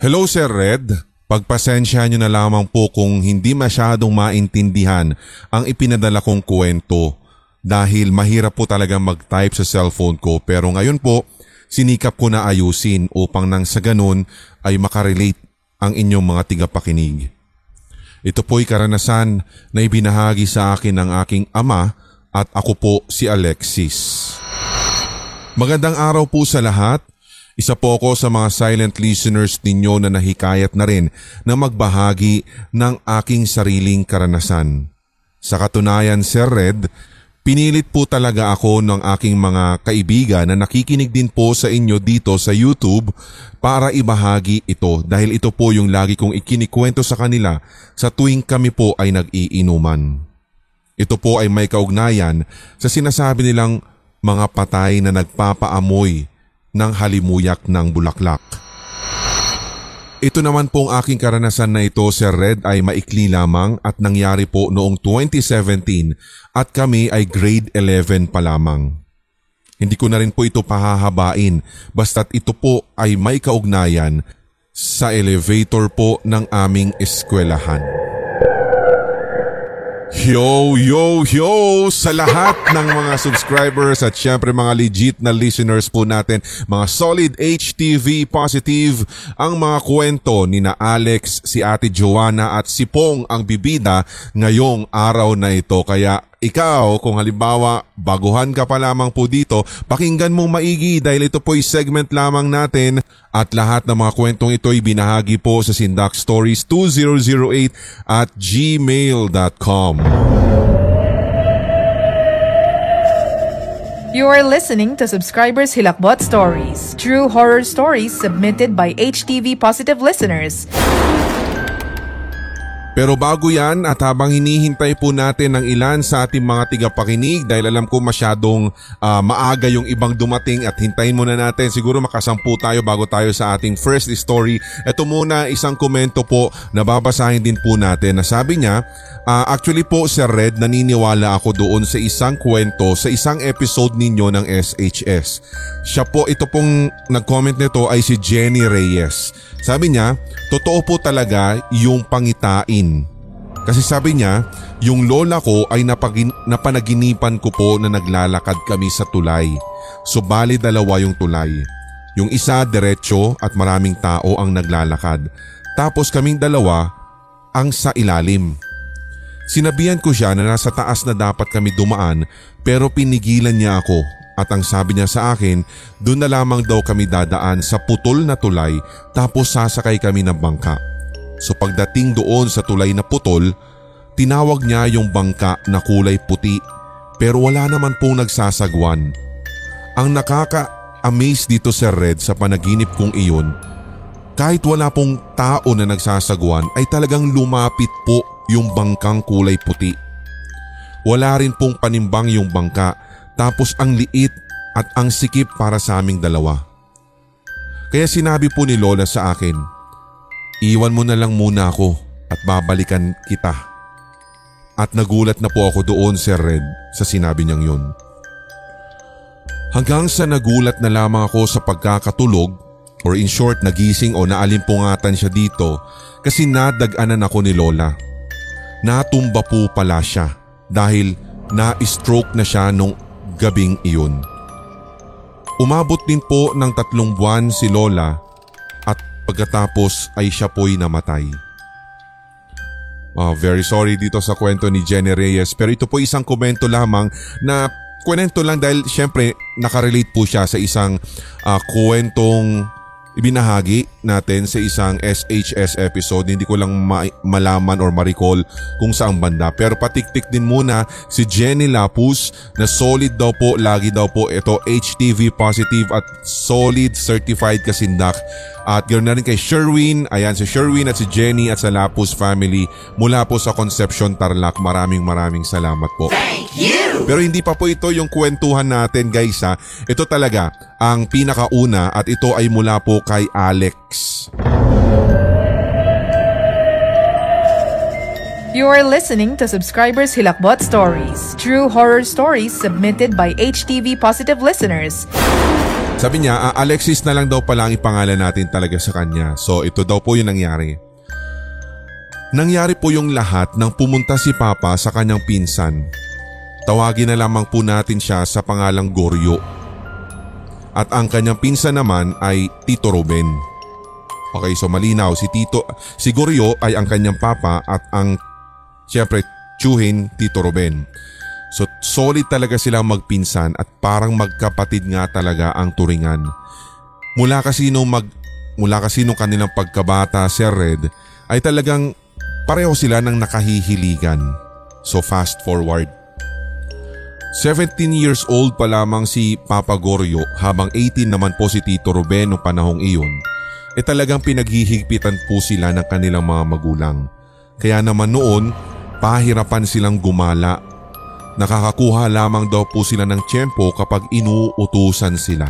Hello Sir Red, pagpasensya nyo na lamang po kung hindi masyadong maintindihan ang ipinadala kong kwento dahil mahirap po talaga mag-type sa cellphone ko pero ngayon po sinikap ko na ayusin upang nang sa ganun ay makarelate ang inyong mga tigapakinig. Ito po'y karanasan na ibinahagi sa akin ng aking ama at ako po si Alexis. Magandang araw po sa lahat. Isa po ako sa mga silent listeners ninyo na nahikayat na rin na magbahagi ng aking sariling karanasan. Sa katunayan, Sir Red, pinilit po talaga ako ng aking mga kaibigan na nakikinig din po sa inyo dito sa YouTube para ibahagi ito dahil ito po yung lagi kong ikinikwento sa kanila sa tuwing kami po ay nag-iinuman. Ito po ay may kaugnayan sa sinasabi nilang mga patay na nagpapaamoy ng halimuyak ng bulaklak. Ito naman pong aking karanasan na ito, Sir Red, ay maikli lamang at nangyari po noong 2017 at kami ay grade 11 pa lamang. Hindi ko na rin po ito pahahabain basta't ito po ay may kaugnayan sa elevator po ng aming eskwelahan. Yo, yo, yo sa lahat ng mga subscribers at syempre mga legit na listeners po natin, mga solid HTV positive, ang mga kwento ni na Alex, si Ate Joanna at si Pong ang bibida ngayong araw na ito. Kaya ikaw, kung halimbawa baguhan ka pa lamang po dito, pakinggan mong maigi dahil ito po'y segment lamang natin at lahat ng mga kwentong ito ay binahagi po sa Sindak Stories 2008 at gmail.com. You are listening to Subscribers Hilakbot Stories, true horror stories submitted by HTV Positive listeners. Pero bago yan at habang hinihintay po natin ng ilan sa ating mga tigapakinig dahil alam ko masyadong uh, maaga yung ibang dumating at hintayin muna natin siguro makasampu tayo bago tayo sa ating first story. Ito muna isang komento po na babasahin din po natin na sabi niya uh, actually po Sir Red naniniwala ako doon sa isang kwento sa isang episode ninyo ng SHS. Siya po ito pong nag-comment nito ay si Jenny Reyes. Sabi niya, totoo po talaga yung pangitain. Kasi sabi niya, yung lola ko ay napagin, napanaginipan ko po na naglalakad kami sa tulay. So bali dalawa yung tulay. Yung isa diretso at maraming tao ang naglalakad. Tapos kaming dalawa ang sa ilalim. Sinabihan ko siya na nasa taas na dapat kami dumaan pero pinigilan niya ako at ang sabi niya sa akin, doon na lamang daw kami dadaan sa putol na tulay tapos sasakay kami ng bangka. So pagdating doon sa tulay na putol, tinawag niya yung bangka na kulay puti pero wala naman pong nagsasagwan. Ang nakaka-amaze dito sa Red sa panaginip kong iyon, kahit wala pong tao na nagsasagwan ay talagang lumapit po yung bangkang kulay puti. Wala rin pong panimbang yung bangka tapos ang liit at ang sikip para sa aming dalawa. Kaya sinabi po ni Lola sa akin, iwan mo na lang muna ako at babalikan kita. At nagulat na po ako doon Sir Red sa sinabi niyang yun. Hanggang sa nagulat na lamang ako sa pagkakatulog or in short nagising o naalimpungatan siya dito kasi nadaganan ako ni Lola. Natumba po pala siya dahil na-stroke na siya nung gabing iyon. Umabot din po ng tatlong buwan si Lola pagkatapos ay siya po'y namatay. Oh, very sorry dito sa kwento ni Jenny Reyes pero ito po isang komento lamang na kwento lang dahil syempre nakarelate po siya sa isang uh, kwentong ibinahagi natin sa isang SHS episode. Hindi ko lang ma- malaman or ma-recall kung saang banda. Pero patiktik din muna si Jenny Lapus na solid daw po, lagi daw po ito HTV positive at solid certified kasindak. At ganoon na rin kay Sherwin, ayan si Sherwin at si Jenny at sa Lapus family mula po sa Conception Tarlac. Maraming maraming salamat po. Thank you! Pero hindi pa po ito yung kwentuhan natin guys ha. Ito talaga ang pinakauna at ito ay mula po kay Alex. You are listening to Subscribers Hilakbot Stories, true horror stories submitted by HTV Positive listeners. Sabi niya, ah, Alexis na lang daw pala ang ipangalan natin talaga sa kanya. So ito daw po yung nangyari. Nangyari po yung lahat nang pumunta si Papa sa kanyang pinsan. Tawagin na lamang po natin siya sa pangalang Goryo. At ang kanyang pinsan naman ay Tito Ruben. Okay, so malinaw si Tito, si Goryo ay ang kanyang papa at ang siyempre Chuhin Tito Ruben. So solid talaga silang magpinsan at parang magkapatid nga talaga ang turingan. Mula kasi nung mag mula kasi nung kanilang pagkabata Sir Red ay talagang pareho sila ng nakahihiligan. So fast forward. 17 years old pa lamang si Papa Goryo habang 18 naman po si Tito Ruben noong panahong iyon. E talagang pinaghihigpitan po sila ng kanilang mga magulang. Kaya naman noon, pahirapan silang gumala. Nakakakuha lamang daw po sila ng tiyempo kapag inuutusan sila.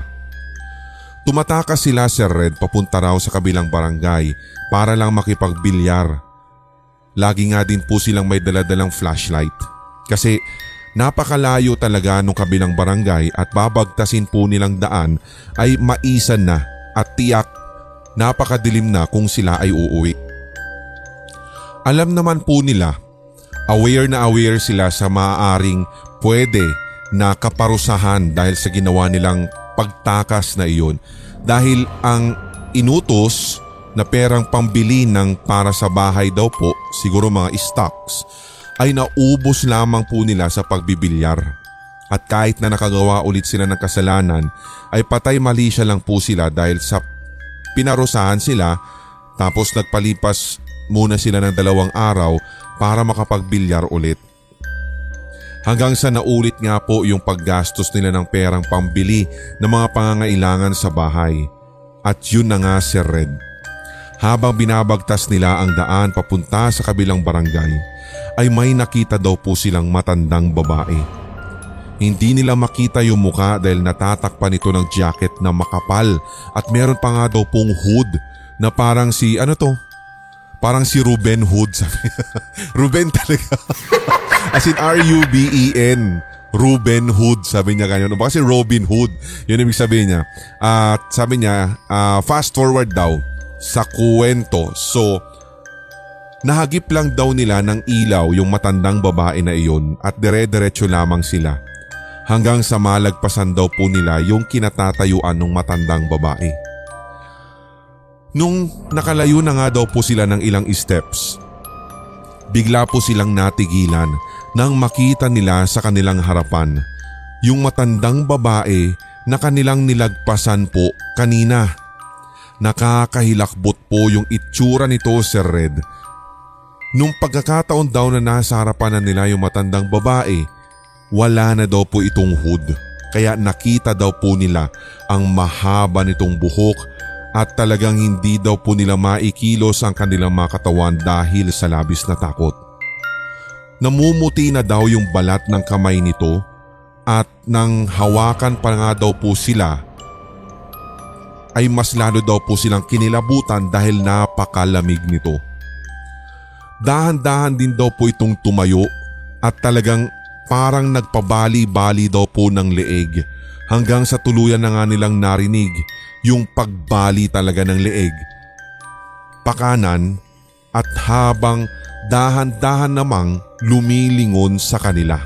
Tumatakas sila Sir Red papunta raw sa kabilang barangay para lang makipagbilyar. Lagi nga din po silang may daladalang flashlight. Kasi Napakalayo talaga nung kabilang barangay at babagtasin po nilang daan ay maisan na at tiyak napakadilim na kung sila ay uuwi. Alam naman po nila, aware na aware sila sa maaaring pwede na kaparusahan dahil sa ginawa nilang pagtakas na iyon dahil ang inutos na perang pambili ng para sa bahay daw po, siguro mga stocks, ay naubos lamang po nila sa pagbibilyar. At kahit na nakagawa ulit sila ng kasalanan ay patay mali siya lang po sila dahil sa pinarusahan sila tapos nagpalipas muna sila ng dalawang araw para makapagbilyar ulit. Hanggang sa naulit nga po yung paggastos nila ng perang pambili ng mga pangangailangan sa bahay. At yun na nga si Red. Habang binabagtas nila ang daan papunta sa kabilang barangay, ay may nakita daw po silang matandang babae. Hindi nila makita yung muka dahil natatakpan ito ng jacket na makapal at meron pa nga daw pong hood na parang si ano to? Parang si Ruben Hood. Ruben talaga. As in R-U-B-E-N. Ruben Hood sabi niya ganyan. Baka si Robin Hood. Yun ibig sabihin niya. At uh, sabi niya, uh, fast forward daw sa kuwento. So, Nahagip lang daw nila ng ilaw yung matandang babae na iyon at dire-diretso lamang sila. Hanggang sa malagpasan daw po nila yung kinatatayuan ng matandang babae. Nung nakalayo na nga daw po sila ng ilang steps, bigla po silang natigilan nang makita nila sa kanilang harapan yung matandang babae na kanilang nilagpasan po kanina. Nakakahilakbot po yung itsura nito Sir Red Nung pagkakataon daw na nasa harapan na nila yung matandang babae, wala na daw po itong hood. Kaya nakita daw po nila ang mahaba nitong buhok at talagang hindi daw po nila maikilos ang kanilang mga katawan dahil sa labis na takot. Namumuti na daw yung balat ng kamay nito at nang hawakan pa nga daw po sila ay mas lalo daw po silang kinilabutan dahil napakalamig nito. Dahan-dahan din daw po itong tumayo at talagang parang nagpabali-bali daw po ng leeg hanggang sa tuluyan na nga nilang narinig yung pagbali talaga ng leeg. Pakanan at habang dahan-dahan namang lumilingon sa kanila.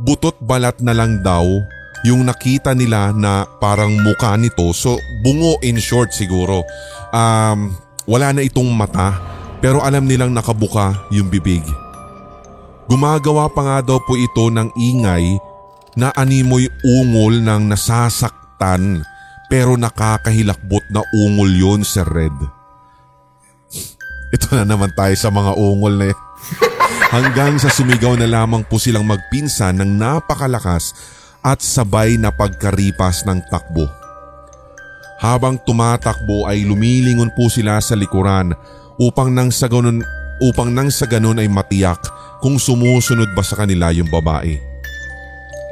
Butot balat na lang daw yung nakita nila na parang mukha nito so bungo in short siguro. Um, wala na itong mata pero alam nilang nakabuka yung bibig. Gumagawa pa nga daw po ito ng ingay na animoy ungol ng nasasaktan pero nakakahilakbot na ungol yon Sir Red. Ito na naman tayo sa mga ungol na yan. Hanggang sa sumigaw na lamang po silang magpinsan ng napakalakas at sabay na pagkaripas ng takbo. Habang tumatakbo ay lumilingon po sila sa likuran upang nang sa ganun, upang nang sa ganun ay matiyak kung sumusunod ba sa kanila yung babae.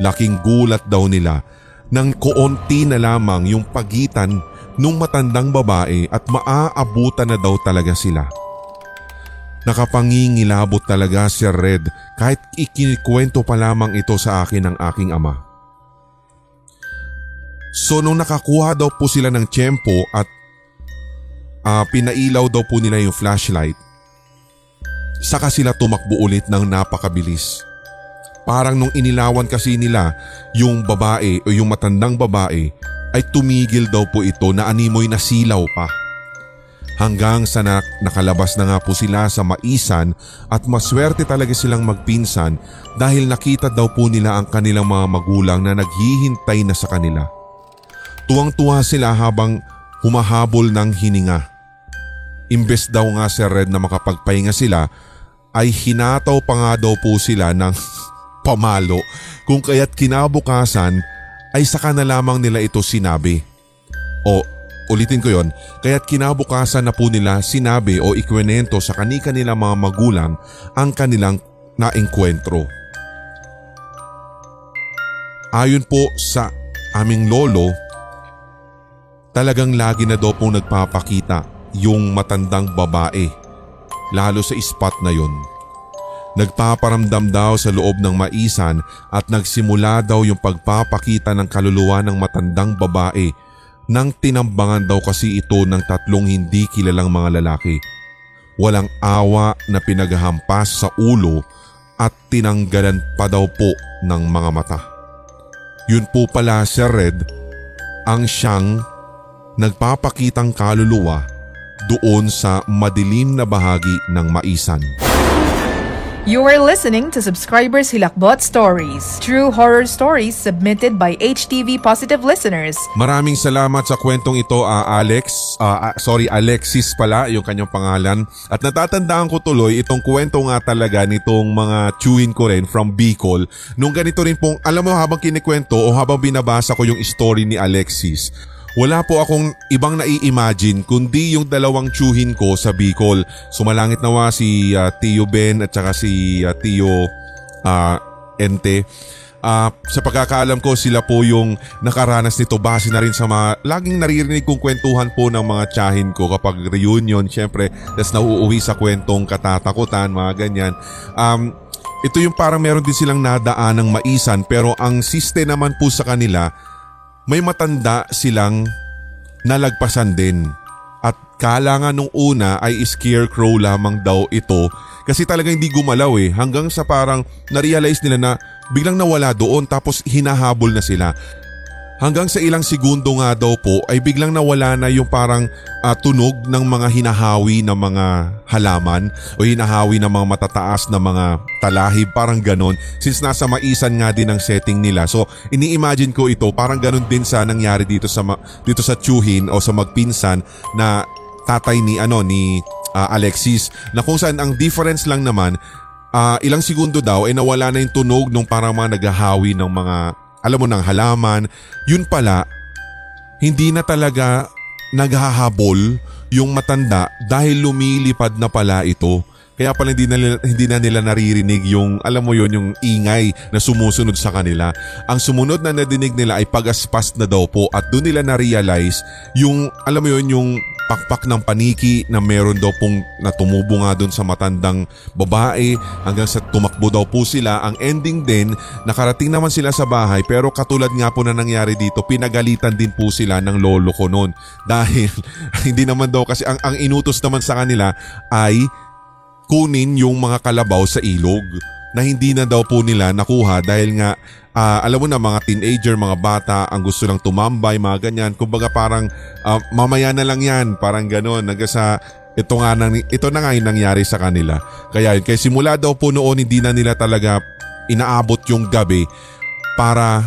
Laking gulat daw nila nang koonti na lamang yung pagitan nung matandang babae at maaabutan na daw talaga sila. Nakapangingilabot talaga si Red kahit ikinikwento pa lamang ito sa akin ng aking ama. So nung nakakuha daw po sila ng tiyempo at uh, pinailaw daw po nila yung flashlight, saka sila tumakbo ulit ng napakabilis. Parang nung inilawan kasi nila yung babae o yung matandang babae ay tumigil daw po ito na animoy na silaw pa. Hanggang sa na, nakalabas na nga po sila sa maisan at maswerte talaga silang magpinsan dahil nakita daw po nila ang kanilang mga magulang na naghihintay na sa kanila. Tuwang-tuwa sila habang humahabol ng hininga. Imbes daw nga si Red na makapagpahinga sila ay hinataw pa nga daw po sila ng pamalo kung kaya't kinabukasan ay saka na lamang nila ito sinabi. O ulitin ko yon, kaya't kinabukasan na po nila sinabi o ikwenento sa kanika nila mga magulang ang kanilang naengkwentro. Ayon po sa aming lolo, talagang lagi na daw pong nagpapakita yung matandang babae lalo sa spot na yon. Nagpaparamdam daw sa loob ng maisan at nagsimula daw yung pagpapakita ng kaluluwa ng matandang babae nang tinambangan daw kasi ito ng tatlong hindi kilalang mga lalaki. Walang awa na pinaghampas sa ulo at tinanggalan pa daw po ng mga mata. Yun po pala si Red ang siyang nagpapakitang kaluluwa doon sa madilim na bahagi ng maisan. You are listening to Subscribers Hilakbot Stories, true horror stories submitted by HTV Positive listeners. Maraming salamat sa kwentong ito, uh, Alex. Uh, uh, sorry, Alexis pala yung kanyang pangalan. At natatandaan ko tuloy itong kwento nga talaga nitong mga chewin ko rin from Bicol. Nung ganito rin pong, alam mo habang kinikwento o habang binabasa ko yung story ni Alexis, wala po akong ibang nai-imagine kundi yung dalawang tsuhin ko sa Bicol. Sumalangit nawa si uh, Tio Ben at saka si uh, Tio uh, Ente. Uh, sa pagkakaalam ko sila po yung nakaranas nito base na rin sa mga laging naririnig kong kwentuhan po ng mga tsahin ko kapag reunion syempre tas nauuwi sa kwentong katatakutan mga ganyan um, ito yung parang meron din silang nadaan ng maisan pero ang siste naman po sa kanila may matanda silang nalagpasan din. At kala nga nung una ay scarecrow lamang daw ito kasi talaga hindi gumalaw eh hanggang sa parang na-realize nila na biglang nawala doon tapos hinahabol na sila. Hanggang sa ilang segundo nga daw po ay biglang nawala na yung parang uh, tunog ng mga hinahawi ng mga halaman o hinahawi ng mga matataas na mga talahib parang ganon since nasa maisan nga din ang setting nila. So ini-imagine ko ito parang ganon din sa nangyari dito sa dito sa Chuhin o sa magpinsan na tatay ni ano ni uh, Alexis na kung saan ang difference lang naman uh, ilang segundo daw ay nawala na yung tunog nung parang mga naghahawi ng mga alam mo ng halaman, yun pala, hindi na talaga naghahabol yung matanda dahil lumilipad na pala ito. Kaya pala hindi na, hindi na nila naririnig yung, alam mo yon yung ingay na sumusunod sa kanila. Ang sumunod na nadinig nila ay pagaspas na daw po at doon nila na-realize yung, alam mo yon yung pakpak ng paniki na meron daw pong natumubo nga doon sa matandang babae hanggang sa tumakbo daw po sila. Ang ending din, nakarating naman sila sa bahay pero katulad nga po na nangyari dito, pinagalitan din po sila ng lolo ko noon. Dahil hindi naman daw kasi ang, ang inutos naman sa kanila ay kunin yung mga kalabaw sa ilog na hindi na daw po nila nakuha dahil nga uh, alam mo na mga teenager, mga bata ang gusto lang tumambay, mga ganyan. Kumbaga parang uh, mamaya na lang yan, parang gano'n. Nagasa ito nga nang, ito na nga yung nangyari sa kanila. Kaya yun, kaya simula daw po noon hindi na nila talaga inaabot yung gabi para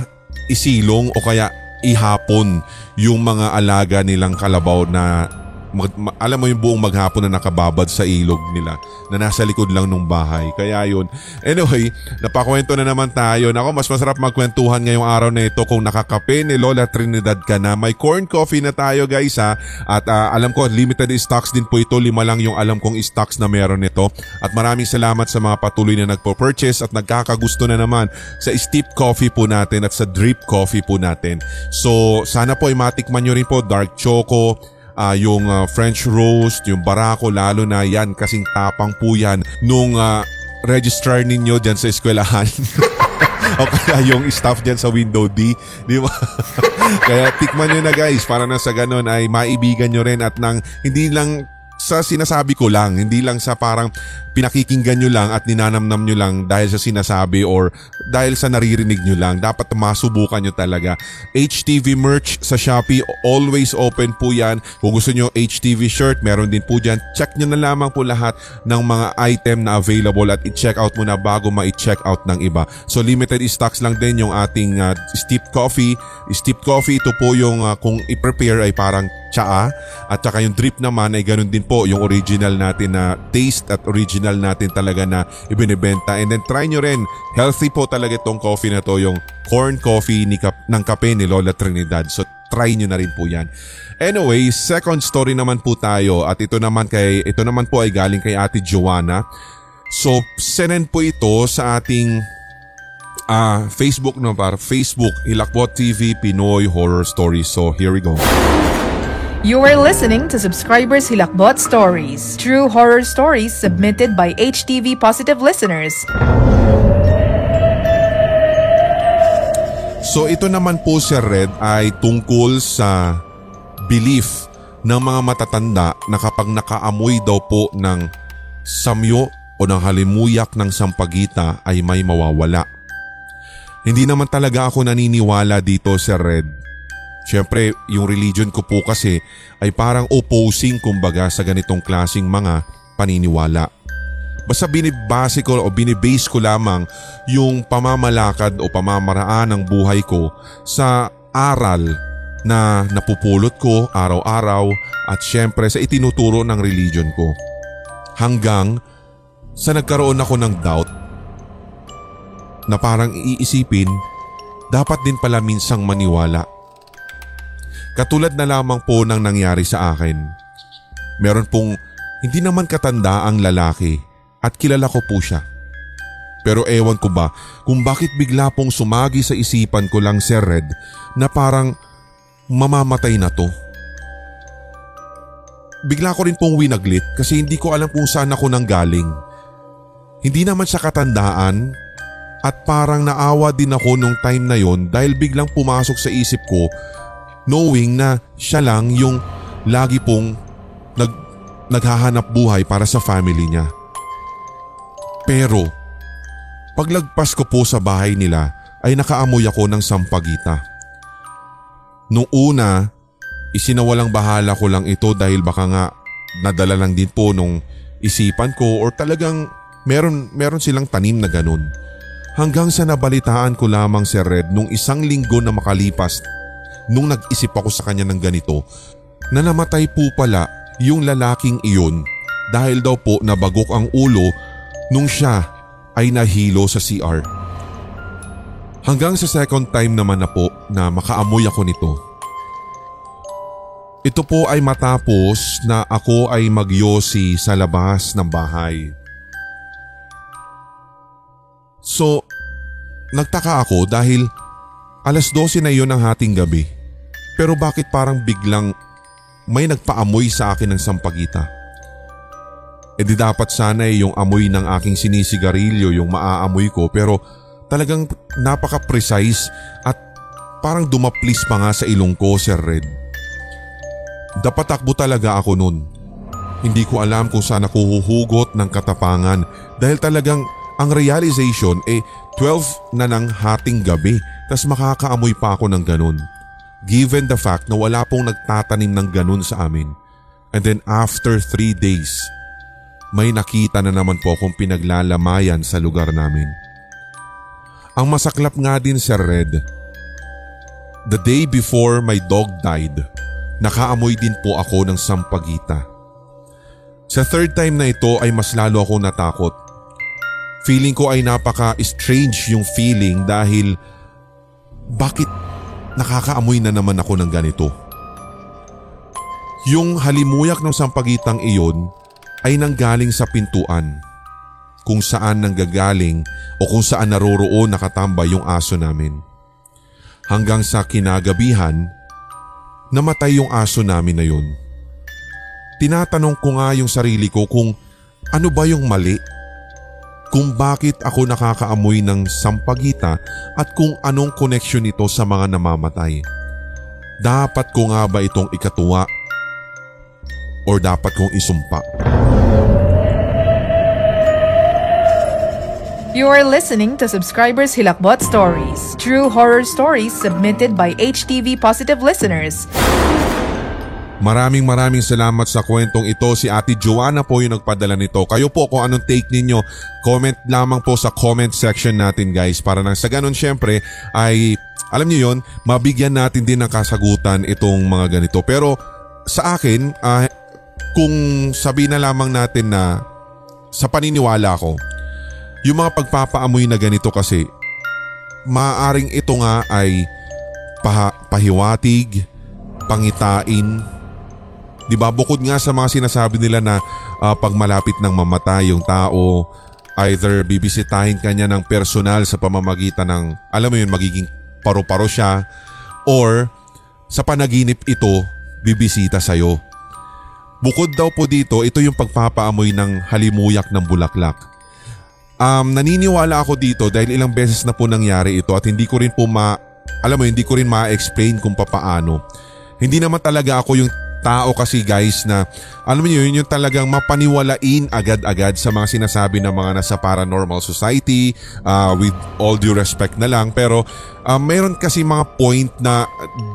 isilong o kaya ihapon yung mga alaga nilang kalabaw na mag, ma, alam mo yung buong maghapon na nakababad sa ilog nila na nasa likod lang ng bahay. Kaya yun. Anyway, napakwento na naman tayo. Nako, mas masarap magkwentuhan ngayong araw na ito kung nakakape ni Lola Trinidad ka na. May corn coffee na tayo guys ha. At uh, alam ko, limited stocks din po ito. Lima lang yung alam kong stocks na meron nito. At maraming salamat sa mga patuloy na nagpo-purchase at nagkakagusto na naman sa steep coffee po natin at sa drip coffee po natin. So, sana po ay matikman nyo rin po dark choco, uh, yung uh, French roast, yung barako, lalo na yan kasing tapang po yan nung uh, registrar ninyo dyan sa eskwelahan. o kaya yung staff dyan sa window D. Di ba? kaya tikman nyo na guys para na sa ganun ay maibigan nyo rin at nang hindi lang sa sinasabi ko lang, hindi lang sa parang pinakikinggan nyo lang at ninanamnam nyo lang dahil sa sinasabi or dahil sa naririnig nyo lang. Dapat masubukan nyo talaga. HTV merch sa Shopee, always open po yan. Kung gusto nyo HTV shirt, meron din po dyan. Check nyo na lamang po lahat ng mga item na available at i-check out mo na bago ma-check out ng iba. So limited stocks lang din yung ating uh, steep coffee. Steep coffee, ito po yung uh, kung i-prepare ay parang tsaa. At saka yung drip naman ay ganun din po yung original natin na taste at original natin talaga na ibinebenta and then try nyo rin healthy po talaga itong coffee na to yung corn coffee ni kap- ng kape ni Lola Trinidad. So try nyo na rin po yan. Anyway second story naman po tayo. At ito naman kay ito naman po ay galing kay Ate Joanna. So senen po ito sa ating uh, Facebook no par Facebook Hilakbot TV Pinoy Horror Stories so here we go You are listening to Subscribers Hilakbot Stories, true horror stories submitted by HTV Positive listeners. So ito naman po Sir Red ay tungkol sa belief ng mga matatanda na kapag nakaamoy daw po ng samyo o ng halimuyak ng sampagita ay may mawawala. Hindi naman talaga ako naniniwala dito Sir Red Siyempre, yung religion ko po kasi ay parang opposing kumbaga sa ganitong klasing mga paniniwala. Basta binibase ko o binibase ko lamang yung pamamalakad o pamamaraan ng buhay ko sa aral na napupulot ko araw-araw at syempre sa itinuturo ng religion ko. Hanggang sa nagkaroon ako ng doubt na parang iisipin dapat din pala minsang maniwala Katulad na lamang po ng nangyari sa akin. Meron pong hindi naman katanda ang lalaki at kilala ko po siya. Pero ewan ko ba kung bakit bigla pong sumagi sa isipan ko lang Sir Red na parang mamamatay na to. Bigla ko rin pong winaglit kasi hindi ko alam kung saan ako nang galing. Hindi naman sa katandaan at parang naawa din ako nung time na yon dahil biglang pumasok sa isip ko knowing na siya lang yung lagi pong nag, naghahanap buhay para sa family niya. Pero paglagpas ko po sa bahay nila ay nakaamoy ako ng sampagita. Nung una, isinawalang bahala ko lang ito dahil baka nga nadala lang din po nung isipan ko or talagang meron, meron silang tanim na ganun. Hanggang sa nabalitaan ko lamang si Red nung isang linggo na makalipas nung nag-isip ako sa kanya ng ganito na namatay po pala yung lalaking iyon dahil daw po nabagok ang ulo nung siya ay nahilo sa CR. Hanggang sa second time naman na po na makaamoy ako nito. Ito po ay matapos na ako ay magyosi sa labas ng bahay. So, nagtaka ako dahil alas 12 na iyon ng hating gabi. Pero bakit parang biglang may nagpaamoy sa akin ng sampagita? E di dapat sana eh yung amoy ng aking sinisigarilyo yung maaamoy ko pero talagang napaka-precise at parang dumaplis pa nga sa ilong ko, Sir Red. Dapatakbo talaga ako nun. Hindi ko alam kung saan ako huhugot ng katapangan dahil talagang ang realization eh 12 na ng hating gabi tas makakaamoy pa ako ng ganun. Given the fact na wala pong nagtatanim ng ganun sa amin. And then after 3 days, may nakita na naman po akong pinaglalamayan sa lugar namin. Ang masaklap nga din Sir Red, the day before my dog died, nakaamoy din po ako ng sampagita. Sa third time na ito ay mas lalo ako natakot. Feeling ko ay napaka-strange yung feeling dahil bakit nakakaamoy na naman ako ng ganito. Yung halimuyak ng sampagitang iyon ay nanggaling sa pintuan kung saan nanggagaling o kung saan naroroon nakatambay yung aso namin. Hanggang sa kinagabihan, namatay yung aso namin na yun. Tinatanong ko nga yung sarili ko kung ano ba yung mali. Kung bakit ako nakakaamoy ng sampagita at kung anong koneksyon nito sa mga namamatay. Dapat ko nga ba itong ikatuwa or dapat kong isumpa? You are listening to Subscribers Hilakbot Stories, true horror stories submitted by HTV Positive listeners. Maraming maraming salamat sa kwentong ito. Si Ate Joanna po yung nagpadala nito. Kayo po kung anong take ninyo, comment lamang po sa comment section natin guys. Para nang sa ganun syempre ay alam niyo yon mabigyan natin din ng kasagutan itong mga ganito. Pero sa akin, ah, kung sabi na lamang natin na sa paniniwala ko, yung mga pagpapaamoy na ganito kasi, maaring ito nga ay paha- pahiwatig, pangitain, Di ba bukod nga sa mga sinasabi nila na ah, pag malapit ng mamatay yung tao, either bibisitahin kanya ng personal sa pamamagitan ng, alam mo yun, magiging paro-paro siya, or sa panaginip ito, bibisita sa'yo. Bukod daw po dito, ito yung pagpapaamoy ng halimuyak ng bulaklak. Um, naniniwala ako dito dahil ilang beses na po nangyari ito at hindi ko rin po ma, alam mo, hindi ko rin ma-explain kung papaano. Hindi naman talaga ako yung tao kasi guys na alam niyo yun yung talagang mapaniwalain agad-agad sa mga sinasabi ng mga nasa paranormal society uh, with all due respect na lang pero uh, mayroon kasi mga point na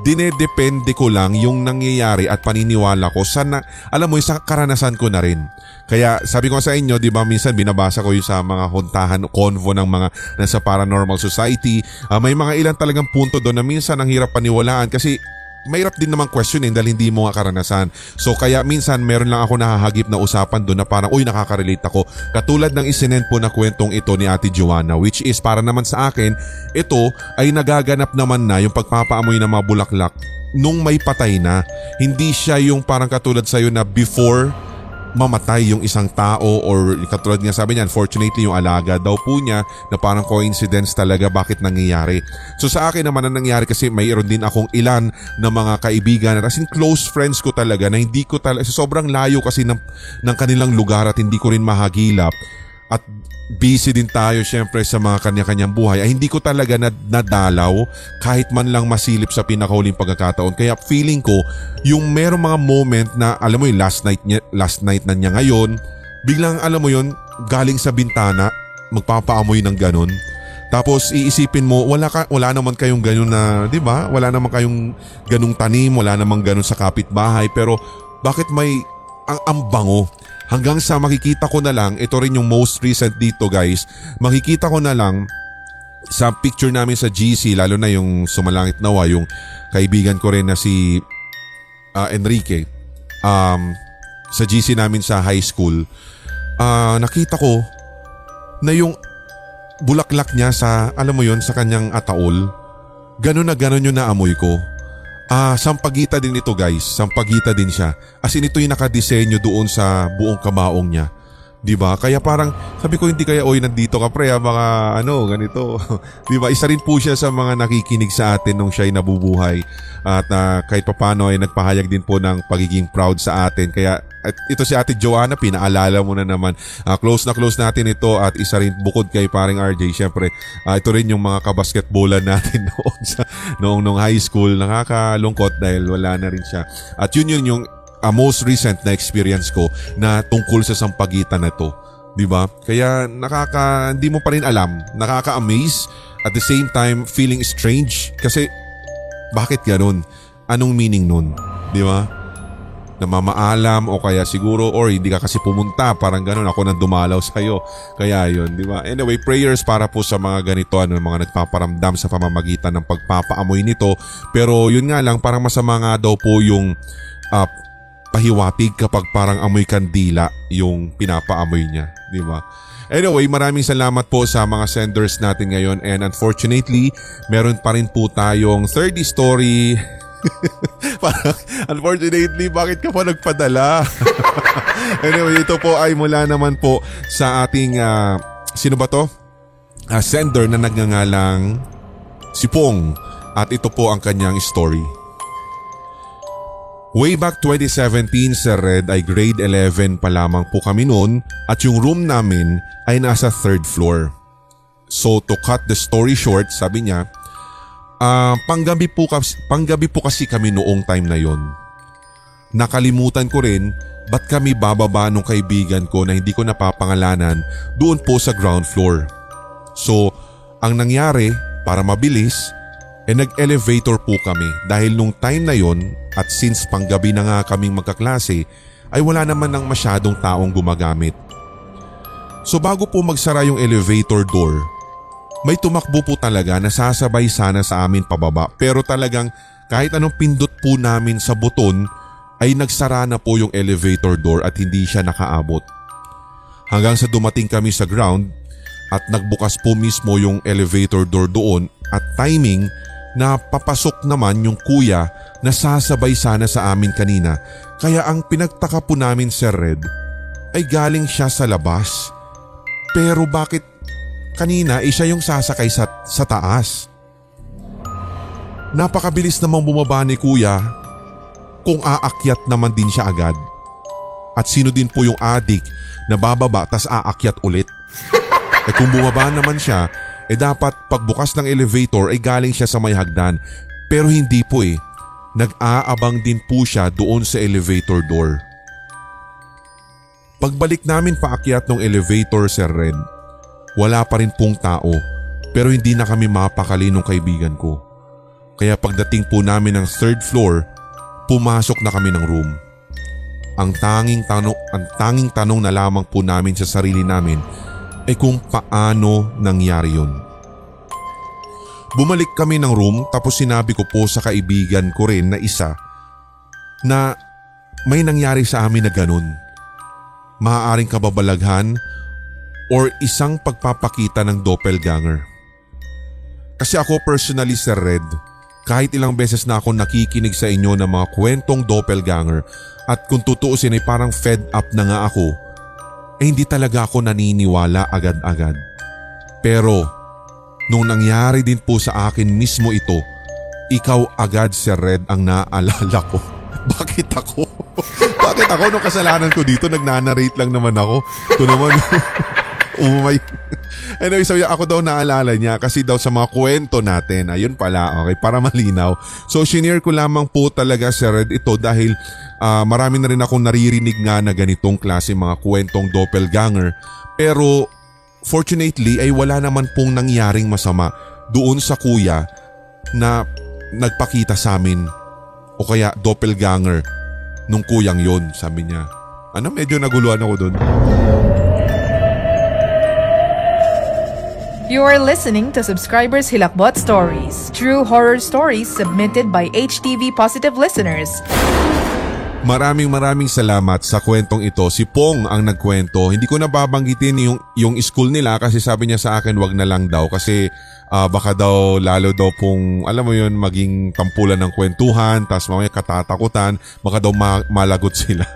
dinedepende ko lang yung nangyayari at paniniwala ko sa na, alam mo sa karanasan ko na rin kaya sabi ko sa inyo, di ba minsan binabasa ko yung sa mga huntahan convo ng mga nasa paranormal society. Uh, may mga ilan talagang punto doon na minsan ang hirap paniwalaan kasi mahirap din naman questionin dahil hindi mo nga karanasan. So kaya minsan meron lang ako nahahagip na usapan doon na parang uy nakaka-relate ako. Katulad ng isinend po na kwentong ito ni Ate Joanna which is para naman sa akin ito ay nagaganap naman na yung pagpapaamoy ng mga bulaklak nung may patay na. Hindi siya yung parang katulad sa'yo na before mamatay yung isang tao or katulad nga sabi niya unfortunately yung alaga daw po niya na parang coincidence talaga bakit nangyayari. So sa akin naman ang nangyari kasi mayroon din akong ilan na mga kaibigan at as in close friends ko talaga na hindi ko talaga sobrang layo kasi ng, ng kanilang lugar at hindi ko rin mahagilap at busy din tayo syempre sa mga kanya-kanyang buhay ay hindi ko talaga nad- nadalaw kahit man lang masilip sa pinakahuling pagkakataon. Kaya feeling ko yung merong mga moment na alam mo yung last night, niya, last night na niya ngayon, biglang alam mo yun galing sa bintana magpapaamoy ng ganun. Tapos iisipin mo, wala, ka, wala naman kayong ganun na, di ba? Wala naman kayong ganung tanim, wala naman ganun sa kapitbahay. Pero bakit may ang, ang bango? Hanggang sa makikita ko na lang, ito rin yung most recent dito guys, makikita ko na lang sa picture namin sa GC, lalo na yung sumalangit nawa, yung kaibigan ko rin na si uh, Enrique, um, sa GC namin sa high school, uh, nakita ko na yung bulaklak niya sa, alam mo yon sa kanyang ataol, ganun na ganun yung naamoy ko. Ah, sampagita din ito guys. Sampagita din siya. As in ito yung nakadesenyo doon sa buong kamaong niya. 'Di ba? Kaya parang sabi ko hindi kaya oy nandito ka pre, ah, mga ano, ganito. 'Di ba? Isa rin po siya sa mga nakikinig sa atin nung siya ay nabubuhay at uh, kahit papaano ay nagpahayag din po ng pagiging proud sa atin. Kaya at ito si Ate Joanna, pinaalala mo na naman. Uh, close na close natin ito at isa rin bukod kay paring RJ. Syempre, uh, ito rin yung mga kabasketbolan natin noon sa noong nung high school. Nakakalungkot dahil wala na rin siya. At yun yun yung uh, most recent na experience ko na tungkol sa sampagitan na to. 'Di ba? Kaya nakaka hindi mo pa rin alam, nakaka-amaze at the same time feeling strange kasi bakit ganoon? Anong meaning nun? 'Di ba? namamaalam o kaya siguro or hindi ka kasi pumunta parang ganun ako nang dumalaw sa iyo kaya yun di ba anyway prayers para po sa mga ganito ano mga nagpaparamdam sa pamamagitan ng pagpapaamoy nito pero yun nga lang parang masama nga daw po yung uh, pahiwatig kapag parang amoy kandila yung pinapaamoy niya di ba Anyway, maraming salamat po sa mga senders natin ngayon and unfortunately, meron pa rin po tayong 30 story Parang, unfortunately, bakit ka pa nagpadala? anyway, ito po ay mula naman po sa ating, uh, sino ba to? Uh, sender na nagngangalang si Pong. At ito po ang kanyang story. Way back 2017 Sir Red ay grade 11 pa lamang po kami noon at yung room namin ay nasa third floor. So to cut the story short, sabi niya, ah panggabi, po, kas- panggabi po kasi kami noong time na yon. Nakalimutan ko rin ba't kami bababa nung kaibigan ko na hindi ko napapangalanan doon po sa ground floor. So ang nangyari para mabilis, eh nag-elevator po kami dahil nung time na yon at since panggabi na nga kaming magkaklase ay wala naman ng masyadong taong gumagamit. So bago po magsara yung elevator door, may tumakbo po talaga na sasabay sana sa amin pababa pero talagang kahit anong pindot po namin sa buton ay nagsara na po yung elevator door at hindi siya nakaabot. Hanggang sa dumating kami sa ground at nagbukas po mismo yung elevator door doon at timing na papasok naman yung kuya na sasabay sana sa amin kanina. Kaya ang pinagtaka po namin Sir Red ay galing siya sa labas. Pero bakit kanina eh siya yung sasakay sa, sa taas? Napakabilis namang bumaba ni kuya kung aakyat naman din siya agad. At sino din po yung adik na bababa tas aakyat ulit? Eh kung bumaba naman siya, eh dapat pagbukas ng elevator ay galing siya sa may hagdan. Pero hindi po eh. Nag-aabang din po siya doon sa elevator door. Pagbalik namin paakyat ng elevator, Sir Red, wala pa rin pong tao pero hindi na kami mapakali ng kaibigan ko. Kaya pagdating po namin ng third floor, pumasok na kami ng room. Ang tanging tanong, ang tanging tanong na lamang po namin sa sarili namin ay kung paano nangyari yun. Bumalik kami ng room tapos sinabi ko po sa kaibigan ko rin na isa na may nangyari sa amin na ganun. Maaaring kababalaghan or isang pagpapakita ng doppelganger. Kasi ako personally Sir Red, kahit ilang beses na ako nakikinig sa inyo ng mga kwentong doppelganger at kung tutuusin ay parang fed up na nga ako, eh hindi talaga ako naniniwala agad-agad. Pero nung nangyari din po sa akin mismo ito, ikaw agad Sir Red ang naaalala ko. Bakit ako? Bakit ako nung kasalanan ko dito nagnanarrate lang naman ako? Ito naman umay. anyway, so ako daw naalala niya kasi daw sa mga kwento natin, ayun pala, okay, para malinaw. So, shinare ko lamang po talaga sa Red ito dahil uh, marami na rin akong naririnig nga na ganitong klase mga kwentong doppelganger. Pero, fortunately ay wala naman pong nangyaring masama doon sa kuya na nagpakita sa amin o kaya doppelganger nung kuyang yon sabi niya. Ano medyo naguluhan ako doon. You are listening to Subscribers Hilakbot Stories, true horror stories submitted by HTV Positive listeners. Maraming maraming salamat sa kwentong ito. Si Pong ang nagkwento. Hindi ko na babanggitin yung, yung school nila kasi sabi niya sa akin wag na lang daw kasi uh, baka daw lalo daw pong alam mo yun maging tampulan ng kwentuhan tapos mamaya katatakutan baka daw ma- malagot sila.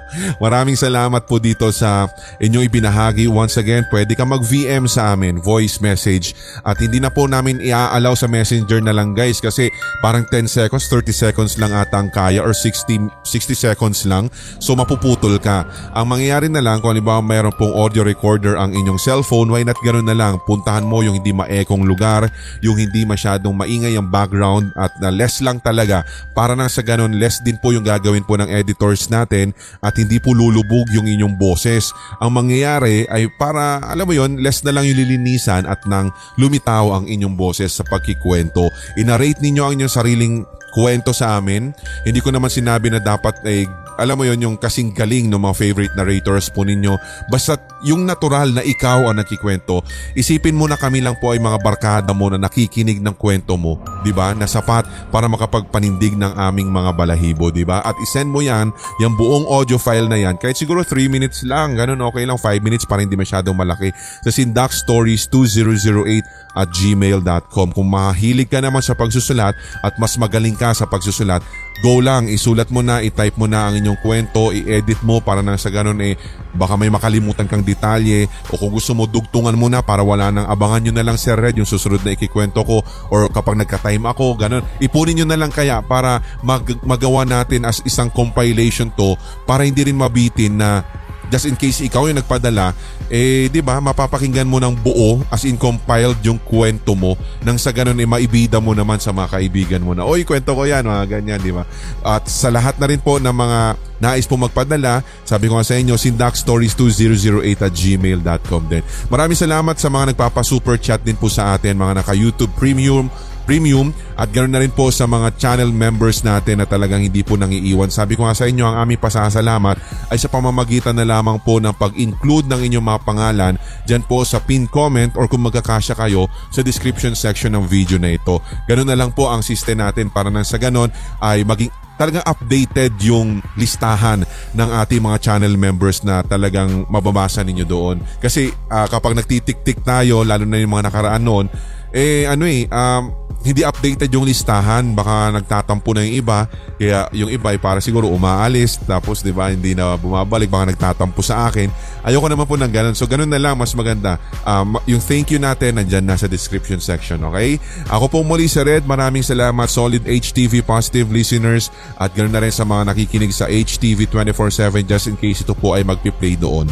Maraming salamat po dito sa inyong ibinahagi. Once again, pwede ka mag-VM sa amin, voice message at hindi na po namin i-allow sa messenger na lang guys kasi parang 10 seconds, 30 seconds lang ata ang kaya or 60, 60 seconds lang. So mapuputol ka. Ang mangyayari na lang kung halimbawa mayroon pong audio recorder ang inyong cellphone, why not ganun na lang. Puntahan mo yung hindi maekong lugar, yung hindi masyadong maingay ang background at na less lang talaga para nang sa ganun less din po yung gagawin po ng editors natin at hindi po lulubog yung inyong boses. Ang mangyayari ay para alam mo yon less na lang yung lilinisan at nang lumitaw ang inyong boses sa pagkikwento. Inarate ninyo ang inyong sariling kwento sa amin. Hindi ko naman sinabi na dapat ay alam mo yon yung kasing galing ng mga favorite narrators po ninyo. Basta yung natural na ikaw ang nagkikwento, isipin mo na kami lang po ay mga barkada mo na nakikinig ng kwento mo, 'di ba? Na sapat para makapagpanindig ng aming mga balahibo, 'di ba? At isend mo 'yan, yung buong audio file na 'yan. Kahit siguro 3 minutes lang, ganun okay lang 5 minutes para hindi masyadong malaki. Sa Sindak Stories 2008 at gmail.com. Kung mahilig ka naman sa pagsusulat at mas magaling ka sa pagsusulat, go lang, isulat mo na, i-type mo na ang inyong kwento, i-edit mo para nang sa ganun eh baka may makalimutan kang detalye o kung gusto mo dugtungan mo na para wala nang abangan nyo na lang Sir Red yung susunod na ikikwento ko or kapag nagka-time ako, ganun. Ipunin nyo na lang kaya para mag- magawa natin as isang compilation to para hindi rin mabitin na just in case ikaw yung nagpadala, eh 'di ba, mapapakinggan mo ng buo as in compiled yung kwento mo nang sa ganun eh maibida mo naman sa mga kaibigan mo na, oy, kwento ko 'yan, mga ganyan, 'di ba? At sa lahat na rin po ng mga nais po magpadala, sabi ko nga sa inyo, sindakstories2008 at gmail.com din. Maraming salamat sa mga nagpapa-super chat din po sa atin, mga naka-YouTube Premium, Premium at ganoon na rin po sa mga channel members natin na talagang hindi po nangiiwan. Sabi ko nga sa inyo, ang aming pasasalamat ay sa pamamagitan na lamang po ng pag-include ng inyong mga pangalan dyan po sa pin comment or kung magkakasya kayo sa description section ng video na ito. Ganun na lang po ang system natin para nang sa ganon ay maging talagang updated yung listahan ng ating mga channel members na talagang mababasa ninyo doon. Kasi uh, kapag nagtitik-tik tayo, lalo na yung mga nakaraan noon, eh ano eh, um, hindi updated yung listahan, baka nagtatampo na yung iba, kaya yung iba ay para siguro umaalis, tapos di ba hindi na bumabalik, baka nagtatampo sa akin. Ayoko naman po ng ganun. So ganun na lang, mas maganda. Um, yung thank you natin nandyan nasa description section, okay? Ako po muli sa Red, maraming salamat Solid HTV Positive listeners at ganun na rin sa mga nakikinig sa HTV 24-7 just in case ito po ay magpi-play doon.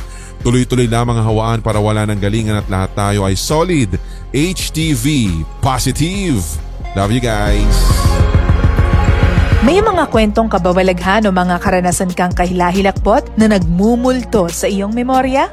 Tuloy-tuloy lamang ang hawaan para wala ng galingan at lahat tayo ay solid. HTV Positive. Love you guys. May mga kwentong kabawalaghan o mga karanasan kang kahilahilakbot na nagmumulto sa iyong memorya?